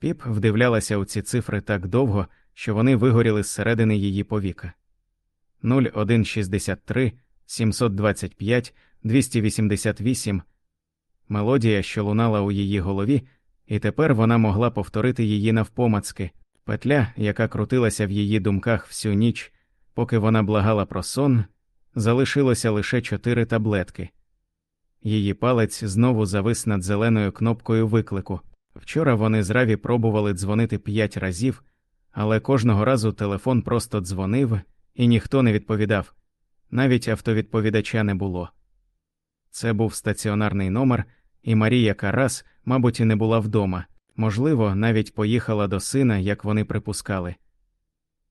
Піп вдивлялася у ці цифри так довго, що вони вигоріли зсередини її повіка. 0163 725 288 мелодія, що лунала у її голові, і тепер вона могла повторити її навпомацки, петля, яка крутилася в її думках всю ніч, поки вона благала про сон, залишилося лише чотири таблетки. Її палець знову завис над зеленою кнопкою виклику. Вчора вони з Раві пробували дзвонити п'ять разів, але кожного разу телефон просто дзвонив, і ніхто не відповідав, навіть автовідповідача не було. Це був стаціонарний номер, і Марія Карас, мабуть, і не була вдома, можливо, навіть поїхала до сина, як вони припускали.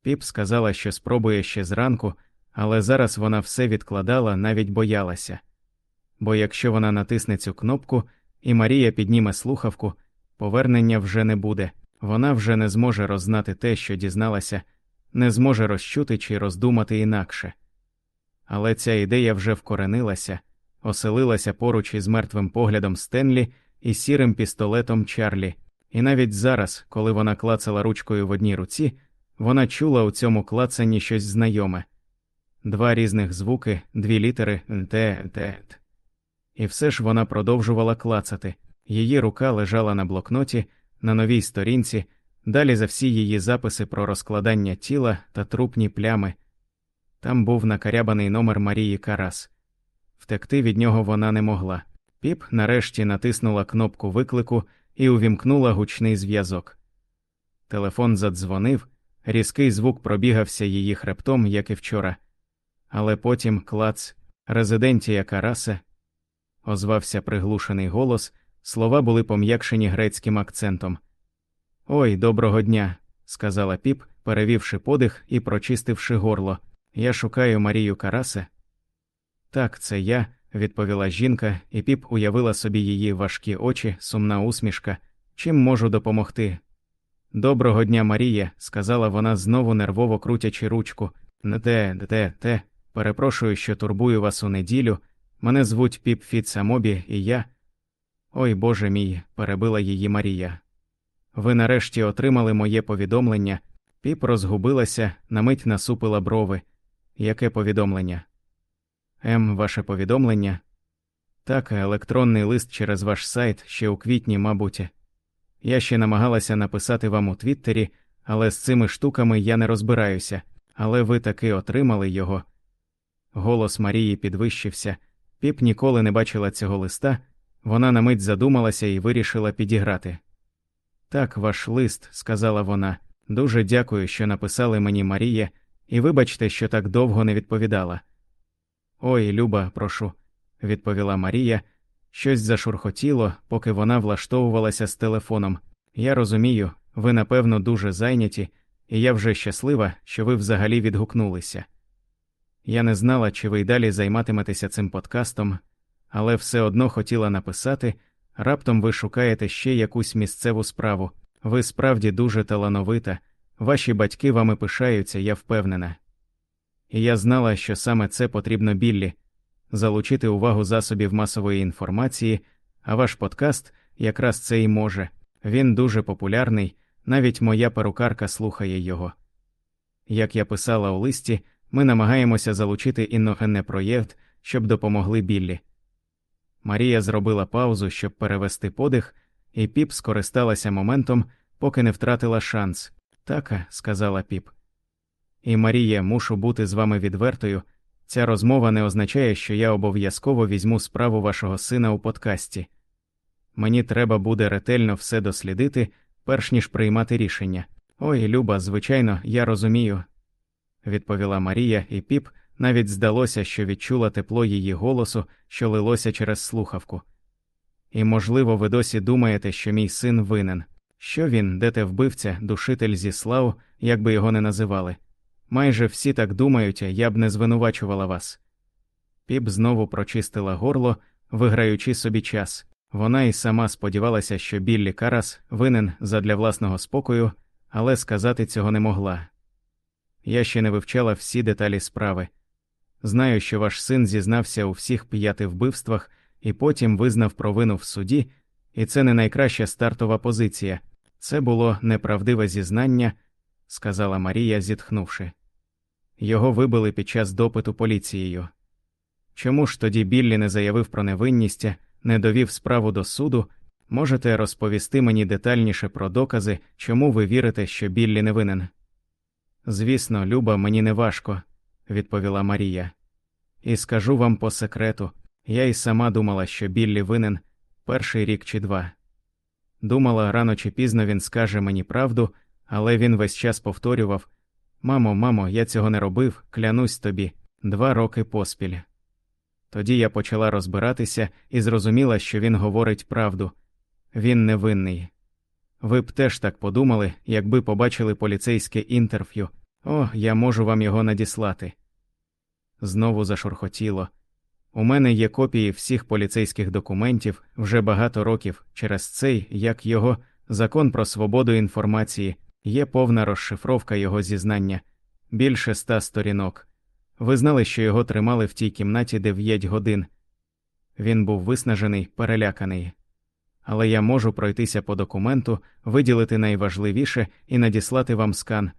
Піп сказала, що спробує ще зранку, але зараз вона все відкладала, навіть боялася. Бо якщо вона натисне цю кнопку, і Марія підніме слухавку, повернення вже не буде, вона вже не зможе роззнати те, що дізналася, не зможе розчути чи роздумати інакше. Але ця ідея вже вкоренилася, оселилася поруч із мертвим поглядом Стенлі і сірим пістолетом Чарлі, і навіть зараз, коли вона клацала ручкою в одній руці, вона чула у цьому клацанні щось знайоме два різних звуки, дві літери «т», «т». І все ж вона продовжувала клацати. Її рука лежала на блокноті, на новій сторінці, далі за всі її записи про розкладання тіла та трупні плями. Там був накарябаний номер Марії Карас. Втекти від нього вона не могла. Піп нарешті натиснула кнопку виклику і увімкнула гучний зв'язок. Телефон задзвонив, різкий звук пробігався її хребтом, як і вчора, але потім клац, резидентія Караса, озвався приглушений голос, слова були пом'якшені грецьким акцентом. Ой, доброго дня, сказала піп, перевівши подих і прочистивши горло. Я шукаю Марію Карасе. Так, це я, відповіла жінка, і піп уявила собі її важкі очі, сумна усмішка. Чим можу допомогти? Доброго дня, Марія, сказала вона, знову нервово крутячи ручку. Не те, те, те. Перепрошую, що турбую вас у неділю. Мене звуть Піп Фіцамобі, і я. Ой Боже мій, перебила її Марія. Ви нарешті отримали моє повідомлення. Піп розгубилася, на мить насупила брови. Яке повідомлення? М, ваше повідомлення? Так, електронний лист через ваш сайт ще у квітні, мабуть. Я ще намагалася написати вам у Твіттері, але з цими штуками я не розбираюся, але ви таки отримали його. Голос Марії підвищився. Піп ніколи не бачила цього листа, вона на мить задумалася і вирішила підіграти. Так, ваш лист, сказала вона, дуже дякую, що написали мені Марія, і вибачте, що так довго не відповідала. Ой, Люба, прошу, відповіла Марія. Щось зашурхотіло, поки вона влаштовувалася з телефоном. Я розумію, ви, напевно, дуже зайняті, і я вже щаслива, що ви взагалі відгукнулися. Я не знала, чи ви й далі займатиметеся цим подкастом, але все одно хотіла написати раптом ви шукаєте ще якусь місцеву справу. Ви справді дуже талановита, ваші батьки вами пишаються, я впевнена. І я знала, що саме це потрібно Біллі залучити увагу засобів масової інформації, а ваш подкаст якраз це і може. Він дуже популярний, навіть моя перукарка слухає його. Як я писала у листі, ми намагаємося залучити іногенне проєкт, щоб допомогли Біллі. Марія зробила паузу, щоб перевести подих, і піп скористалася моментом, поки не втратила шанс. Така, сказала піп. І Марія, мушу бути з вами відвертою. Ця розмова не означає, що я обов'язково візьму справу вашого сина у подкасті. Мені треба буде ретельно все дослідити, перш ніж приймати рішення. Ой, Люба, звичайно, я розумію, відповіла Марія, і піп навіть здалося, що відчула тепло її голосу, що лилося через слухавку. І, можливо, ви досі думаєте, що мій син винен, що він, де те вбивця, душитель зі слав, як би його не називали. Майже всі так думають, я б не звинувачувала вас. Піп знову прочистила горло, виграючи собі час. Вона і сама сподівалася, що Біллі Карас винен задля власного спокою, але сказати цього не могла. Я ще не вивчала всі деталі справи. Знаю, що ваш син зізнався у всіх п'яти вбивствах і потім визнав провину в суді, і це не найкраща стартова позиція. Це було неправдиве зізнання, сказала Марія, зітхнувши. Його вибили під час допиту поліцією. Чому ж тоді Біллі не заявив про невинність, не довів справу до суду? Можете розповісти мені детальніше про докази, чому ви вірите, що Біллі не винен? Звісно, Люба, мені не важко, відповіла Марія. І скажу вам по секрету я й сама думала, що Біллі винен перший рік чи два. Думала, рано чи пізно він скаже мені правду, але він весь час повторював Мамо, мамо, я цього не робив, клянусь тобі, два роки поспіль. Тоді я почала розбиратися і зрозуміла, що він говорить правду він невинний. Ви б теж так подумали, якби побачили поліцейське інтерв'ю. О, я можу вам його надіслати. Знову зашурхотіло. У мене є копії всіх поліцейських документів вже багато років через цей, як його закон про свободу інформації, є повна розшифровка його зізнання більше ста сторінок. Ви знали, що його тримали в тій кімнаті дев'ять годин. Він був виснажений, переляканий. Але я можу пройтися по документу, виділити найважливіше і надіслати вам скан,